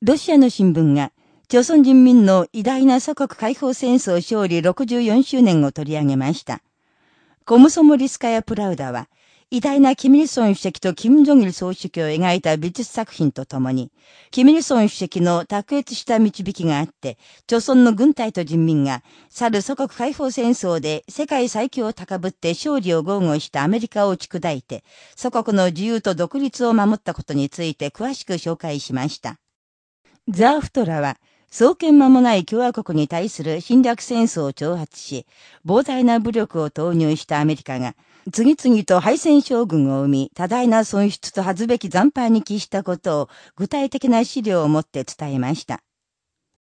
ロシアの新聞が、朝鮮人民の偉大な祖国解放戦争勝利64周年を取り上げました。コムソモリスカヤ・プラウダは、偉大なキミルソン主席とキム・ジョギル総書記を描いた美術作品とともに、キミルソン主席の卓越した導きがあって、朝鮮の軍隊と人民が、去る祖国解放戦争で世界最強を高ぶって勝利を豪語したアメリカを打ち砕いて、祖国の自由と独立を守ったことについて詳しく紹介しました。ザーフトラは、創建間もない共和国に対する侵略戦争を挑発し、膨大な武力を投入したアメリカが、次々と敗戦将軍を生み、多大な損失と恥ずべき惨敗に帰したことを具体的な資料をもって伝えました。